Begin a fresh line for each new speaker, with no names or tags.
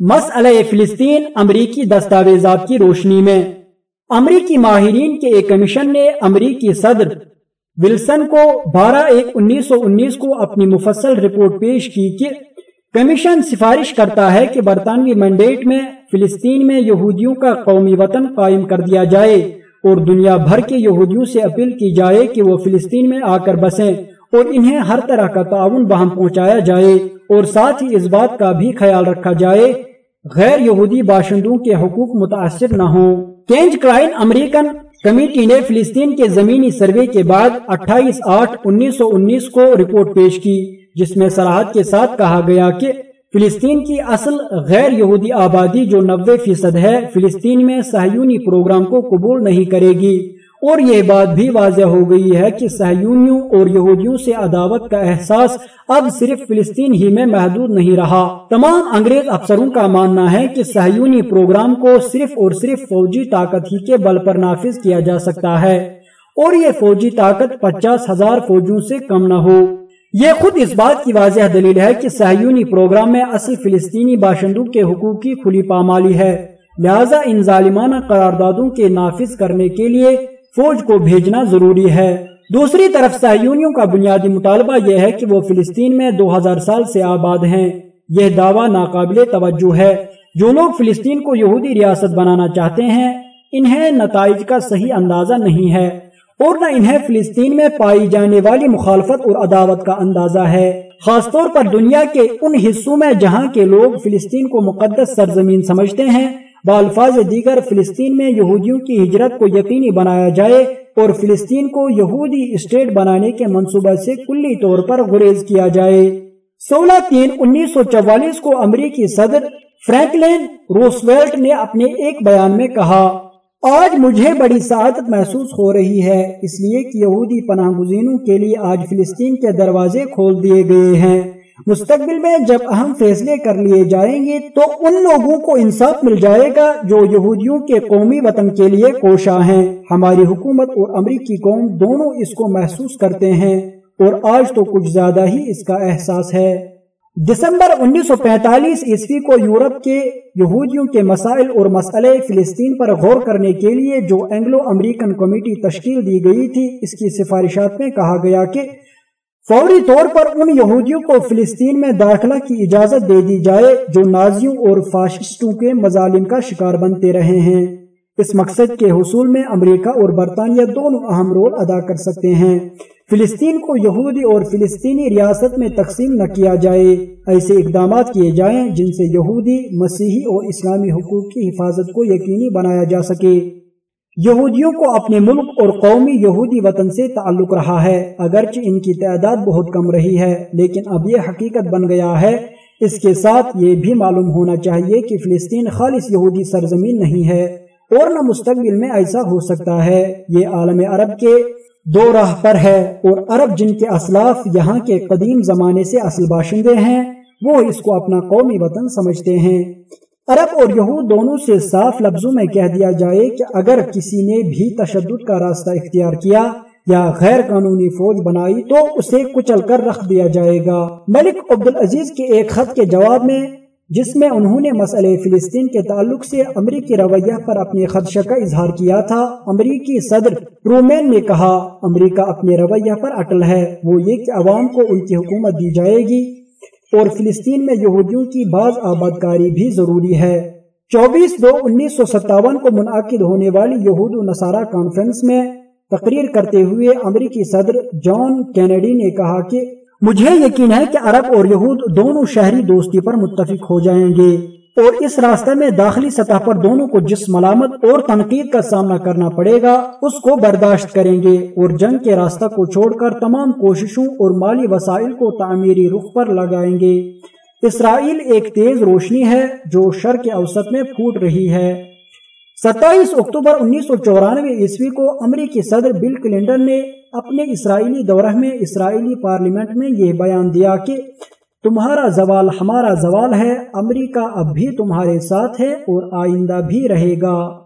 مسئلہ فلسطین امریکی دستاویزات کی روشنی میں۔ امریکی ماہرین کے ایک کمیشن نے امریکی صدر ولسن کو بارہ ایک انیس سو انیس کو اپنی مفصل رپورٹ پیش کی کہ کمیشن سفارش کرتا ہے کہ برطانوی مینڈیٹ میں فلسطین میں یہودیوں کا قومی وطن قائم کر دیا جائے اور دنیا بھر کے یہودیوں سے اپیل کی جائے کہ وہ فلسطین میں آ کر بسیں۔ اور انہیں ہر طرح کا تعاون بہم پہنچایا جائے اور ساتھ ہی اس بات کا بھی خیال رکھا جائے، غیر یہودی باشندوں کے حقوق متاثر نہ ہوں۔ کینج کرائن امریکن کمیٹی نے فلسطین کے زمینی سروے کے بعد اٹھائیس آٹھ انیس سو انیس کو رپورٹ پیش کی، جس میں سراحت کے ساتھ کہا گیا کہ فلسطین کی اصل غیر یہودی آبادی جو نوے فیصد ہے، فلسطین میں سہیونی پروگرام کو قبول نہیں کرے گی۔ اور یہ بات بھی واضح ہو گئی ہے کہ سہیونیوں اور یہودیوں سے عداوت کا احساس اب صرف فلسطین ہی میں محدود نہیں رہا۔ تمام انگریز افسروں کا ماننا ہے کہ سہیونی پروگرام کو صرف اور صرف فوجی طاقت ہی کے بل پر نافذ کیا جا سکتا ہے اور یہ فوجی طاقت پچاس ہزار فوجوں سے کم نہ ہو۔ یہ خود اس بات کی واضح دلیل ہے کہ سہیونی پروگرام میں اصل فلسطینی باشندوں کے حقوق کی کھلی پامالی ہے۔ لہذا ان ظالمانہ قراردادوں کے نافذ کرنے کے لیے فوج کو بھیجنا ضروری ہے۔ دوسری طرف سہیونیوں کا بنیادی مطالبہ یہ ہے کہ وہ فلسطین میں دو ہزار سال سے آباد ہیں۔ یہ دعویٰ ناقابل توجہ ہے۔ جو لوگ فلسطین کو یہودی ریاست بنانا چاہتے ہیں، انہیں نتائج کا صحیح اندازہ نہیں ہے اور نہ انہیں فلسطین میں پائی جانے والی مخالفت اور عداوت کا اندازہ ہے۔ خاص طور پر دنیا کے ان حصوں میں جہاں کے لوگ فلسطین کو مقدس سرزمین سمجھتے ہیں بالفاظ دیگر فلسطین میں یہودیوں کی ہجرت کو یقینی بنایا جائے اور فلسطین کو یہودی اسٹیٹ بنانے کے منصوبہ سے کلی طور پر گریز کیا جائے۔ سولہ تین انیس سو چوالیس کو امریکی صدر فرینکلین روسویلٹ نے اپنے ایک بیان میں کہا، آج مجھے بڑی سعادت محسوس ہو رہی ہے، اس لیے کہ یہودی پناہ گزینوں کے لیے آج فلسطین کے دروازے کھول دیے گئے ہیں۔ مستقبل میں جب اہم فیصلے کر لیے جائیں گے تو ان لوگوں کو انصاف مل جائے گا جو یہودیوں کے قومی وطن کے لیے کوشاں ہیں۔ ہماری حکومت اور امریکی قوم دونوں اس کو محسوس کرتے ہیں اور آج تو کچھ زیادہ ہی اس کا احساس ہے۔ دسمبر انیس سو پینتالیس عیسوی کو یورپ کے یہودیوں کے مسائل اور مسئلے فلسطین پر غور کرنے کے لیے جو اینگلو امریکن کمیٹی تشکیل دی گئی تھی، اس کی سفارشات میں کہا گیا کہ فوری طور پر ان یہودیوں کو فلسطین میں داخلہ کی اجازت دے دی جائے جو نازیوں اور فاشسٹوں کے مظالم کا شکار بنتے رہے ہیں۔ اس مقصد کے حصول میں امریکہ اور برطانیہ دونوں اہم رول ادا کر سکتے ہیں۔ فلسطین کو یہودی اور فلسطینی ریاست میں تقسیم نہ کیا جائے، ایسے اقدامات کیے جائیں جن سے یہودی، مسیحی اور اسلامی حقوق کی حفاظت کو یقینی بنایا جا سکے۔ یہودیوں کو اپنے ملک اور قومی یہودی وطن سے تعلق رہا ہے۔ اگرچہ ان کی تعداد بہت کم رہی ہے، لیکن اب یہ حقیقت بن گیا ہے۔ اس کے ساتھ یہ بھی معلوم ہونا چاہیے کہ فلسطین خالص یہودی سرزمین نہیں ہے اور نہ مستقبل میں ایسا ہو سکتا ہے۔ یہ عالم عرب کے دو راہ پر ہے اور عرب جن کے اسلاف یہاں کے قدیم زمانے سے اصل باشندے ہیں، وہ اس کو اپنا قومی وطن سمجھتے ہیں۔ عرب اور یہود دونوں سے صاف لفظوں میں کہہ دیا جائے کہ اگر کسی نے بھی تشدد کا راستہ اختیار کیا یا غیر قانونی فوج بنائی تو اسے کچل کر رکھ دیا جائے گا۔ ملک عبدالعزیز کے ایک خط کے جواب میں، جس میں انہوں نے مسئلہ فلسطین کے تعلق سے امریکی رویہ پر اپنے خدشہ کا اظہار کیا تھا، امریکی صدر رومین نے کہا، امریکہ اپنے رویہ پر اٹل ہے، وہ یہ کہ عوام کو ان کی حکومت دی جائے گی۔ اور فلسطین میں یہودیوں کی بعض آباد کاری بھی ضروری ہے۔ چوبیس دو انیس سو ستاون کو منعقد ہونے والی یہود و نصارہ کانفرنس میں تقریر کرتے ہوئے امریکی صدر جان کینیڈی نے کہا کہ مجھے یقین ہے کہ عرب اور یہود دونوں شہری دوستی پر متفق ہو جائیں گے۔ اور اس راستے میں داخلی سطح پر دونوں کو جس ملامت اور تنقید کا سامنا کرنا پڑے گا، اس کو برداشت کریں گے اور جنگ کے راستہ کو چھوڑ کر تمام کوششوں اور مالی وسائل کو تعمیری رخ پر لگائیں گے۔ اسرائیل ایک تیز روشنی ہے جو شرق اوسط میں پھوٹ رہی ہے۔ ستائیس اکتوبر انیس سو چورانوے عیسوی کو امریکی صدر بل کلنٹن نے اپنے اسرائیلی دورہ میں اسرائیلی پارلیمنٹ میں یہ بیان دیا کہ تمہارا زوال ہمارا زوال ہے، امریکہ اب بھی تمہارے ساتھ ہے اور آئندہ بھی رہے گا۔